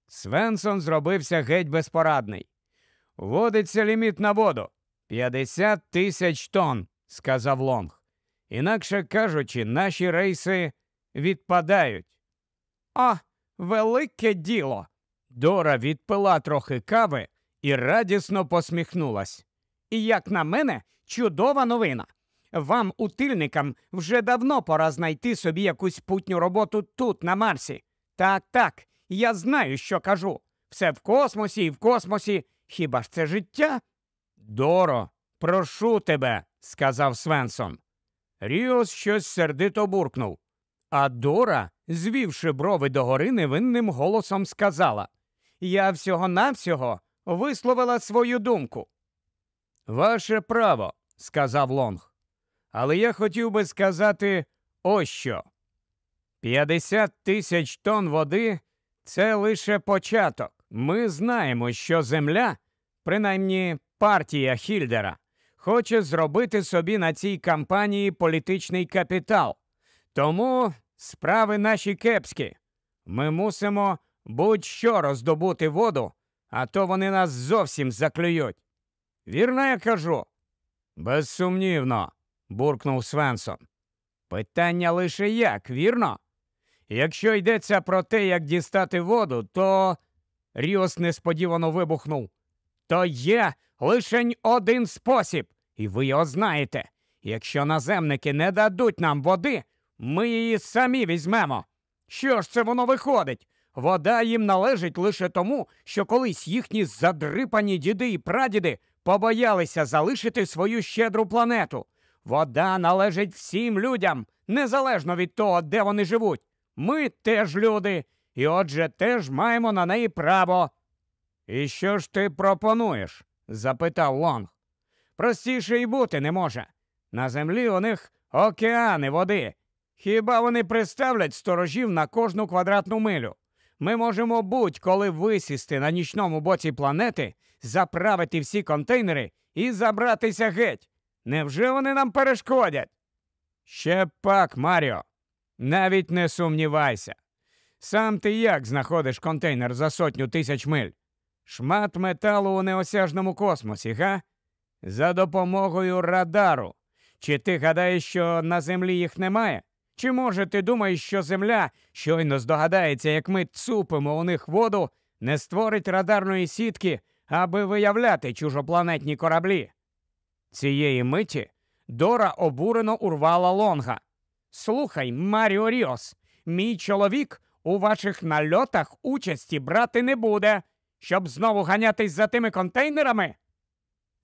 Свенсон зробився геть безпорадний. Водиться ліміт на воду. П'ятдесят тисяч тонн, сказав Лонг. Інакше кажучи, наші рейси відпадають. А, велике діло. Дора відпила трохи кави і радісно посміхнулась. І, як на мене, чудова новина. Вам, утильникам, вже давно пора знайти собі якусь путню роботу тут, на Марсі. Так, так, я знаю, що кажу. Все в космосі і в космосі. Хіба ж це життя? Доро, прошу тебе, сказав Свенсон. Ріос щось сердито буркнув. А Дора, звівши брови догори, невинним голосом сказала Я всього навсього висловила свою думку. Ваше право, сказав Лонг. Але я хотів би сказати ось що. 50 тисяч тонн води це лише початок. Ми знаємо, що Земля, принаймні партія Хільдера, хоче зробити собі на цій кампанії політичний капітал. Тому справи наші кепські. Ми мусимо будь-що роздобути воду, а то вони нас зовсім заклюють. Вірно, я кажу? Безсумнівно, буркнув Свенсон. Питання лише як, вірно? Якщо йдеться про те, як дістати воду, то. Ріос несподівано вибухнув. То є лишень один спосіб, і ви його знаєте. Якщо наземники не дадуть нам води, ми її самі візьмемо. Що ж це воно виходить? Вода їм належить лише тому, що колись їхні задрипані діди і прадіди побоялися залишити свою щедру планету. Вода належить всім людям, незалежно від того, де вони живуть. Ми теж люди, і отже теж маємо на неї право. І що ж ти пропонуєш? запитав Лонг. Простіше й бути не може. На землі у них океани води. Хіба вони приставлять сторожів на кожну квадратну милю? Ми можемо будь-коли висісти на нічному боці планети, заправити всі контейнери і забратися геть. Невже вони нам перешкодять? Ще пак, Маріо, навіть не сумнівайся. Сам ти як знаходиш контейнер за сотню тисяч миль? Шмат металу у неосяжному космосі, га? За допомогою радару. Чи ти гадаєш, що на землі їх немає? Чи може ти думаєш, що Земля щойно здогадається, як ми цупимо у них воду, не створить радарної сітки, аби виявляти чужопланетні кораблі? Цієї миті Дора обурено урвала лонга. Слухай, Маріо Ріос, мій чоловік у ваших нальотах участі брати не буде, щоб знову ганятись за тими контейнерами.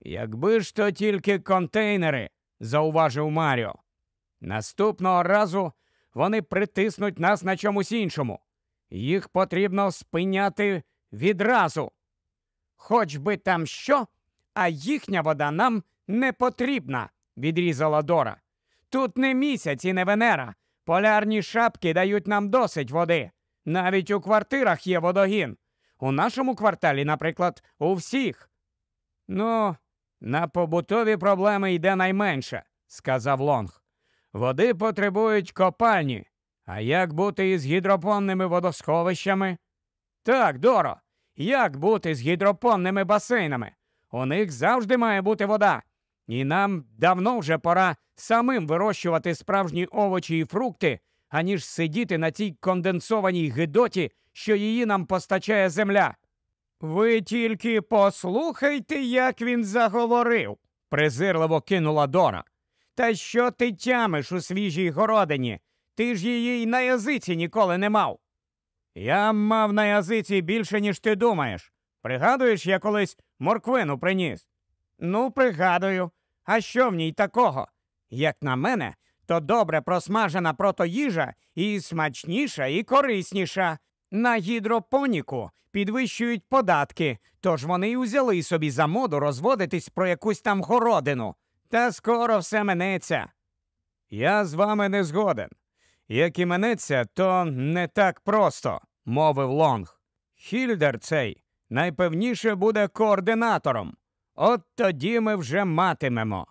Якби ж то тільки контейнери, зауважив Маріо. Наступного разу вони притиснуть нас на чомусь іншому. Їх потрібно спиняти відразу. Хоч би там що, а їхня вода нам не потрібна, відрізала Дора. Тут не місяць і не Венера. Полярні шапки дають нам досить води. Навіть у квартирах є водогін. У нашому кварталі, наприклад, у всіх. Ну, на побутові проблеми йде найменше, сказав Лонг. Води потребують копальні. А як бути із гідропонними водосховищами? Так, Доро, як бути з гідропонними басейнами? У них завжди має бути вода. І нам давно вже пора самим вирощувати справжні овочі і фрукти, аніж сидіти на цій конденсованій гидоті, що її нам постачає земля. Ви тільки послухайте, як він заговорив, презирливо кинула Дора. Та що ти тямиш у свіжій городині? Ти ж її й на язиці ніколи не мав. Я мав на язиці більше, ніж ти думаєш. Пригадуєш, я колись морквину приніс? Ну, пригадую. А що в ній такого? Як на мене, то добре просмажена протоїжа і смачніша, і корисніша. На гідропоніку підвищують податки, тож вони й узяли собі за моду розводитись про якусь там городину. Та скоро все минеться. Я з вами не згоден. Як і минеться, то не так просто, мовив Лонг. Хільдер цей найпевніше буде координатором. От тоді ми вже матимемо.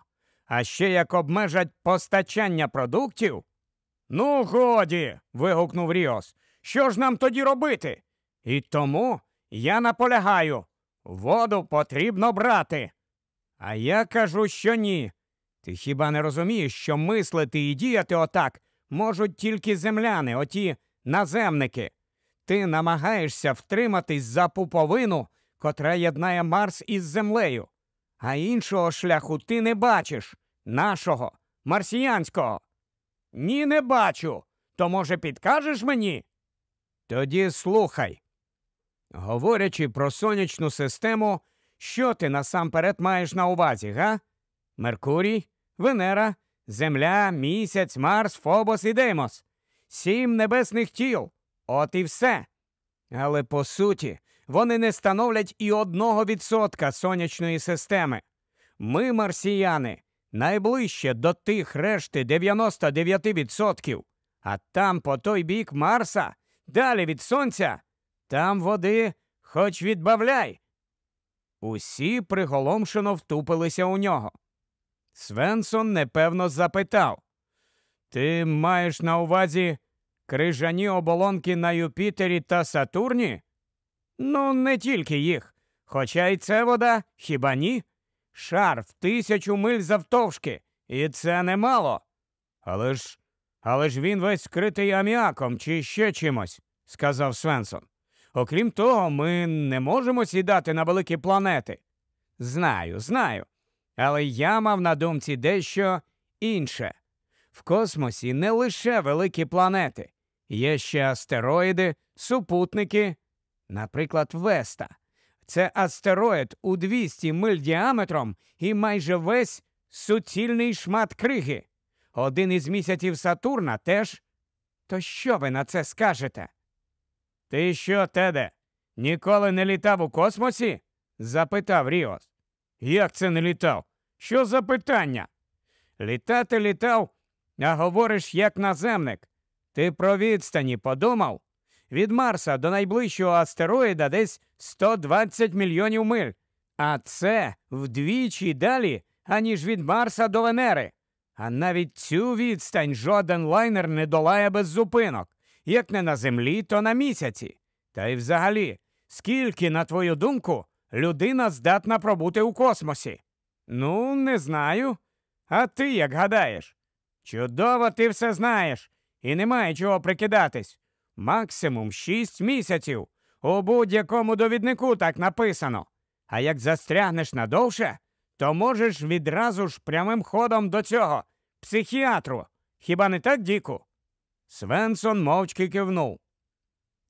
А ще як обмежать постачання продуктів. Ну, годі. вигукнув Ріос. Що ж нам тоді робити? І тому я наполягаю воду потрібно брати. А я кажу, що ні. Ти хіба не розумієш, що мислити і діяти отак можуть тільки земляни, оті наземники. Ти намагаєшся втриматись за пуповину, котра єднає Марс із землею, а іншого шляху ти не бачиш нашого, марсіянського. Ні, не бачу. То, може, підкажеш мені? Тоді слухай. Говорячи про сонячну систему, що ти насамперед маєш на увазі, га? Меркурій, Венера, Земля, місяць, Марс, Фобос і Деймос. Сім небесних тіл. От і все. Але по суті, вони не становлять і одного відсотка сонячної системи. Ми, марсіяни, найближче до тих решти 99%. А там, по той бік Марса, далі від сонця, там води хоч відбавляй. Усі приголомшено втупилися у нього. Свенсон непевно запитав Ти маєш на увазі крижані оболонки на Юпітері та Сатурні? Ну, не тільки їх. Хоча й це вода, хіба ні? Шар в тисячу миль завтовшки, і це немало. Але ж але ж він весь скритий аміаком чи ще чимось, сказав Свенсон. Окрім того, ми не можемо сідати на великі планети. Знаю, знаю. Але я мав на думці дещо інше. В космосі не лише великі планети, є ще астероїди, супутники, наприклад, Веста. Це астероїд у 200 миль діаметром і майже весь суцільний шмат криги. Один із місяців Сатурна теж. То що ви на це скажете? Ти що, Теде, ніколи не літав у космосі? запитав Ріос. Як це не літав? Що за питання? Літати літав, а говориш як наземник. Ти про відстані подумав? Від Марса до найближчого астероїда десь 120 мільйонів миль, а це вдвічі далі, аніж від Марса до Венери. А навіть цю відстань жоден лайнер не долає без зупинок, як не на землі, то на місяці. Та й взагалі, скільки, на твою думку, людина здатна пробути у космосі? Ну, не знаю. А ти як гадаєш? Чудово ти все знаєш. і немає чого прикидатись. Максимум шість місяців. У будь-якому довіднику так написано. А як застрягнеш надовше, то можеш відразу ж прямим ходом до цього, психіатру. Хіба не так, Діку? Свенсон мовчки кивнув.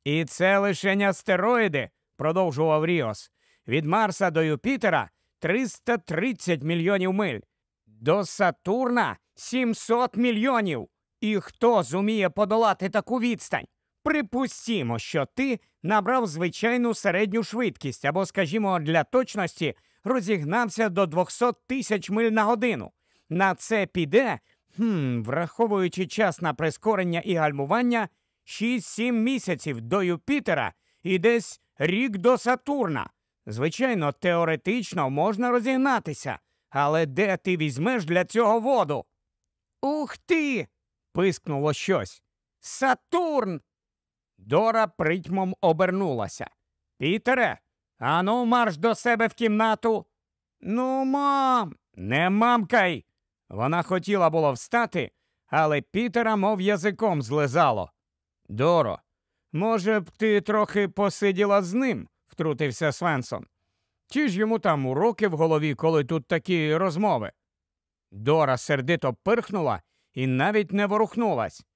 І це лише астероїди, продовжував Ріос. Від Марса до Юпітера 330 мільйонів миль, до Сатурна 700 мільйонів. І хто зуміє подолати таку відстань? Припустімо, що ти набрав звичайну середню швидкість або, скажімо, для точності розігнався до 200 тисяч миль на годину. На це піде, хм, враховуючи час на прискорення і гальмування, 6-7 місяців до Юпітера і десь рік до Сатурна. Звичайно, теоретично можна розігнатися, але де ти візьмеш для цього воду? Ух ти! пискнуло щось. Сатурн! Дора притьмом обернулася. Пітере, ану марш до себе в кімнату. Ну, мам, не мамкай. Вона хотіла було встати, але Пітера, мов язиком, злизало. Доро, може б ти трохи посиділа з ним, втрутився Свенсон. Чи ж йому там уроки в голові, коли тут такі розмови? Дора сердито пирхнула і навіть не ворухнулась.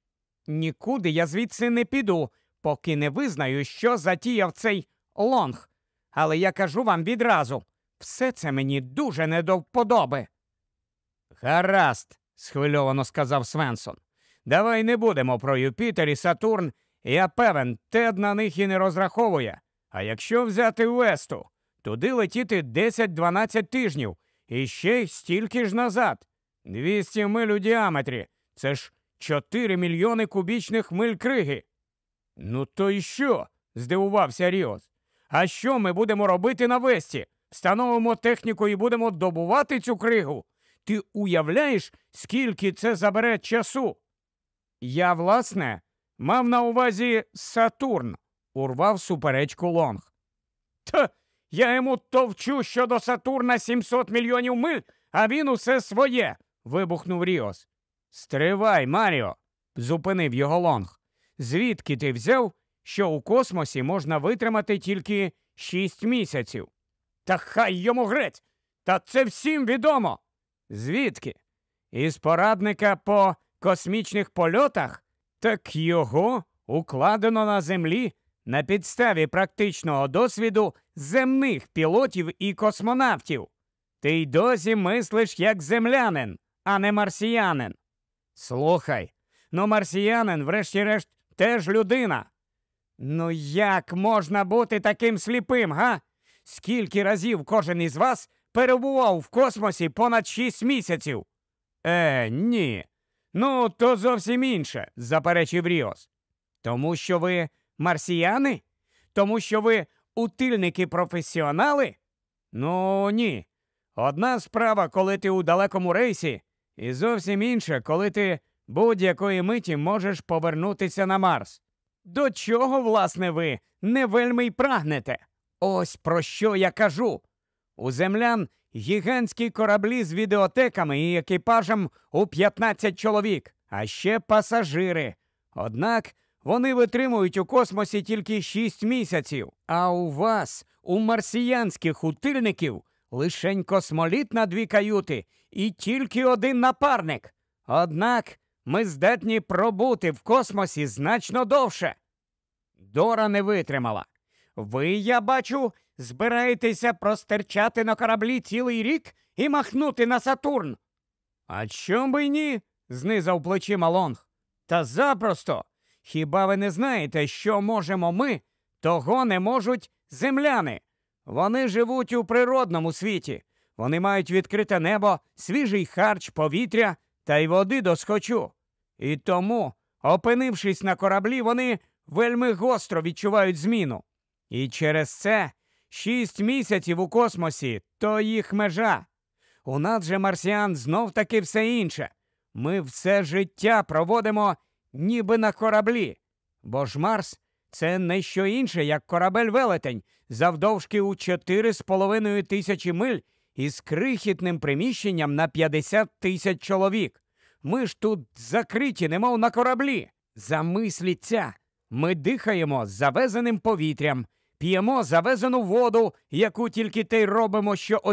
Нікуди я звідси не піду, поки не визнаю, що затіяв Лонг. Але я кажу вам відразу все це мені дуже не до вподоби. Гаразд, схвильовано сказав Свенсон. Давай не будемо про Юпітер і Сатурн. Я певен, Тед на них і не розраховує. А якщо взяти Весту, туди летіти 10-12 тижнів і ще стільки ж назад. 200 миль у діаметрі. Це ж 4 мільйони кубічних миль криги. Ну, то й що? здивувався Ріос. А що ми будемо робити на Весті? Встановимо техніку і будемо добувати цю кригу. Ти уявляєш, скільки це забере часу? Я, власне, мав на увазі Сатурн, урвав суперечку Лонг. Та я йому товчу щодо Сатурна 700 мільйонів миль, а він усе своє. вибухнув Ріос. Стривай, Маріо, зупинив його Лонг. Звідки ти взяв, що у космосі можна витримати тільки шість місяців? Та хай йому грець! Та це всім відомо. Звідки? Із порадника по космічних польотах? Так його укладено на землі на підставі практичного досвіду земних пілотів і космонавтів. Ти й досі мислиш як землянин, а не марсіянин. Слухай, ну марсіянин, врешті-решт, теж людина. Ну як можна бути таким сліпим, га? Скільки разів кожен із вас перебував в космосі понад шість місяців? Е, ні. Ну, то зовсім інше, заперечив Ріос. Тому що ви марсіяни? Тому що ви утильники професіонали? Ну ні. Одна справа, коли ти у далекому рейсі, і зовсім інша, коли ти будь-якої миті можеш повернутися на Марс. До чого, власне, ви не вельми й прагнете? Ось про що я кажу. У землян гігантські кораблі з відеотеками і екіпажем у 15 чоловік, а ще пасажири. Однак вони витримують у космосі тільки 6 місяців. А у вас, у марсіянських утильників, лишень космоліт на дві каюти і тільки один напарник. Однак ми здатні пробути в космосі значно довше. Дора не витримала. Ви, я бачу, збираєтеся простерчати на кораблі цілий рік і махнути на Сатурн. А чом би ні? знизав плечима Лонг. Та запросто. Хіба ви не знаєте, що можемо ми, того не можуть земляни? Вони живуть у природному світі. Вони мають відкрите небо, свіжий харч, повітря та й води до схочу. І тому, опинившись на кораблі, вони вельми гостро відчувають зміну. І через це шість місяців у космосі то їх межа. У нас же марсіан знов таки все інше. Ми все життя проводимо ніби на кораблі. Бо ж Марс це не що інше, як корабель велетень, завдовжки у чотири з половиною тисячі миль із крихітним приміщенням на 50 тисяч чоловік. Ми ж тут закриті, немов на кораблі. Замисліться, ми дихаємо завезеним повітрям, п'ємо завезену воду, яку тільки те й робимо, що